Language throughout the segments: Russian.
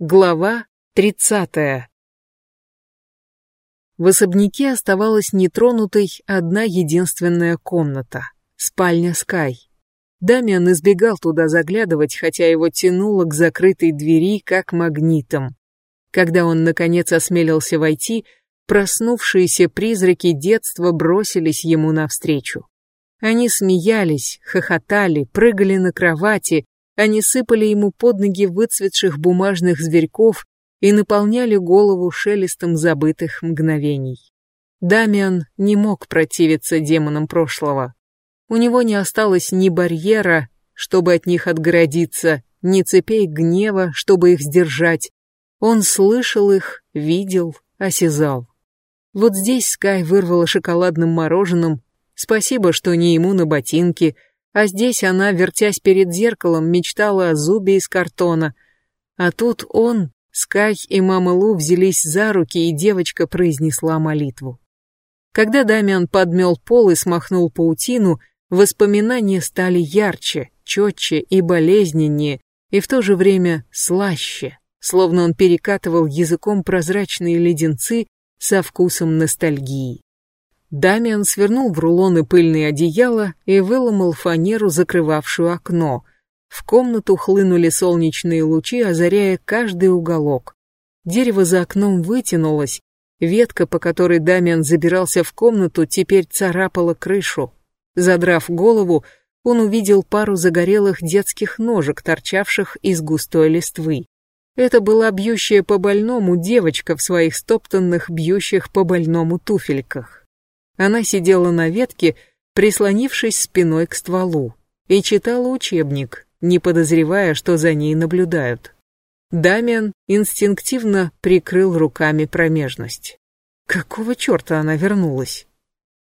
Глава тридцатая. В особняке оставалась нетронутой одна единственная комната — спальня Скай. Дамиан избегал туда заглядывать, хотя его тянуло к закрытой двери как магнитом. Когда он, наконец, осмелился войти, проснувшиеся призраки детства бросились ему навстречу. Они смеялись, хохотали, прыгали на кровати, они сыпали ему под ноги выцветших бумажных зверьков и наполняли голову шелестом забытых мгновений. Дамиан не мог противиться демонам прошлого. У него не осталось ни барьера, чтобы от них отгородиться, ни цепей гнева, чтобы их сдержать. Он слышал их, видел, осязал. Вот здесь Скай вырвала шоколадным мороженым. Спасибо, что не ему на ботинки — а здесь она, вертясь перед зеркалом, мечтала о зубе из картона. А тут он, Скай и мама Лу взялись за руки, и девочка произнесла молитву. Когда Дамиан подмел пол и смахнул паутину, воспоминания стали ярче, четче и болезненнее, и в то же время слаще, словно он перекатывал языком прозрачные леденцы со вкусом ностальгии. Дамиан свернул в рулоны пыльные одеяла и выломал фанеру, закрывавшую окно. В комнату хлынули солнечные лучи, озаряя каждый уголок. Дерево за окном вытянулось, ветка, по которой Дамиан забирался в комнату, теперь царапала крышу. Задрав голову, он увидел пару загорелых детских ножек, торчавших из густой листвы. Это была бьющая по больному девочка в своих стоптанных, бьющих по больному туфельках. Она сидела на ветке, прислонившись спиной к стволу, и читала учебник, не подозревая, что за ней наблюдают. Дамиан инстинктивно прикрыл руками промежность. Какого черта она вернулась?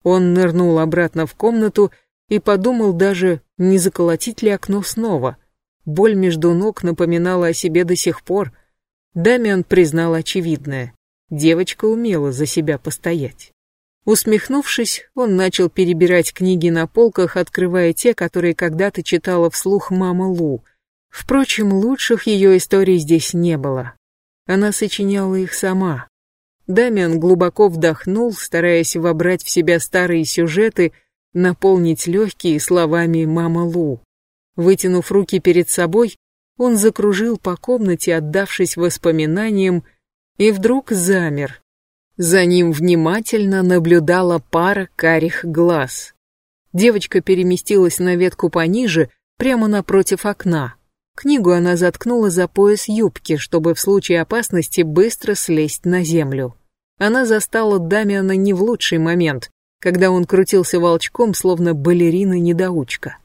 Он нырнул обратно в комнату и подумал даже, не заколотить ли окно снова. Боль между ног напоминала о себе до сих пор. Дамиан признал очевидное. Девочка умела за себя постоять. Усмехнувшись, он начал перебирать книги на полках, открывая те, которые когда-то читала вслух мама Лу. Впрочем, лучших ее историй здесь не было. Она сочиняла их сама. Дамиан глубоко вдохнул, стараясь вобрать в себя старые сюжеты, наполнить легкие словами «мама Лу». Вытянув руки перед собой, он закружил по комнате, отдавшись воспоминаниям, и вдруг замер, за ним внимательно наблюдала пара карих глаз. Девочка переместилась на ветку пониже, прямо напротив окна. Книгу она заткнула за пояс юбки, чтобы в случае опасности быстро слезть на землю. Она застала Дамиана не в лучший момент, когда он крутился волчком, словно балерина-недоучка.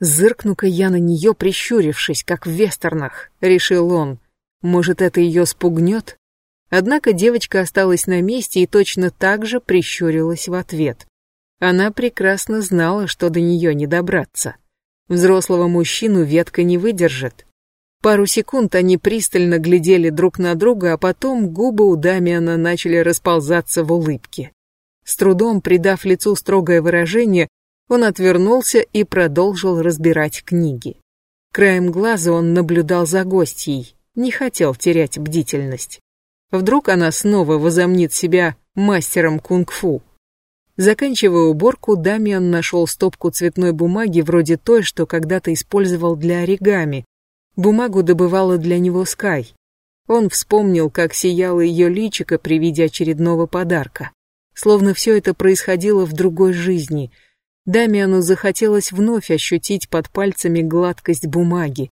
«Зыркну-ка я на нее, прищурившись, как в вестернах», — решил он. «Может, это ее спугнет?» Однако девочка осталась на месте и точно так же прищурилась в ответ. Она прекрасно знала, что до нее не добраться. Взрослого мужчину ветка не выдержит. Пару секунд они пристально глядели друг на друга, а потом губы у Дамиана начали расползаться в улыбке. С трудом придав лицу строгое выражение, он отвернулся и продолжил разбирать книги. Краем глаза он наблюдал за гостьей, не хотел терять бдительность. Вдруг она снова возомнит себя мастером кунг-фу. Заканчивая уборку, Дамиан нашел стопку цветной бумаги вроде той, что когда-то использовал для оригами. Бумагу добывала для него Скай. Он вспомнил, как сияло ее личико при виде очередного подарка. Словно все это происходило в другой жизни. Дамиану захотелось вновь ощутить под пальцами гладкость бумаги,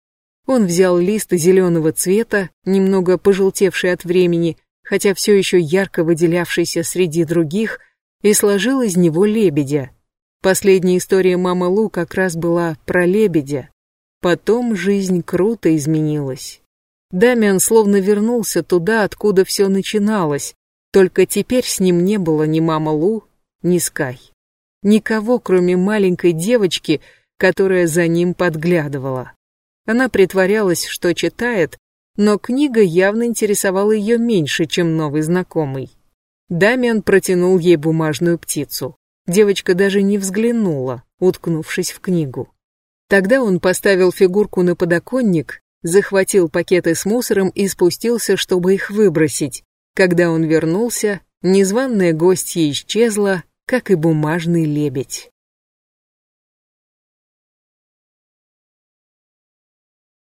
он взял лист зеленого цвета, немного пожелтевший от времени, хотя все еще ярко выделявшийся среди других, и сложил из него лебедя. Последняя история мамы Лу как раз была про лебедя. Потом жизнь круто изменилась. Дамиан словно вернулся туда, откуда все начиналось, только теперь с ним не было ни мама Лу, ни Скай. Никого, кроме маленькой девочки, которая за ним подглядывала. Она притворялась, что читает, но книга явно интересовала ее меньше, чем новый знакомый. Дамиан протянул ей бумажную птицу. Девочка даже не взглянула, уткнувшись в книгу. Тогда он поставил фигурку на подоконник, захватил пакеты с мусором и спустился, чтобы их выбросить. Когда он вернулся, незваная гостья исчезла, как и бумажный лебедь.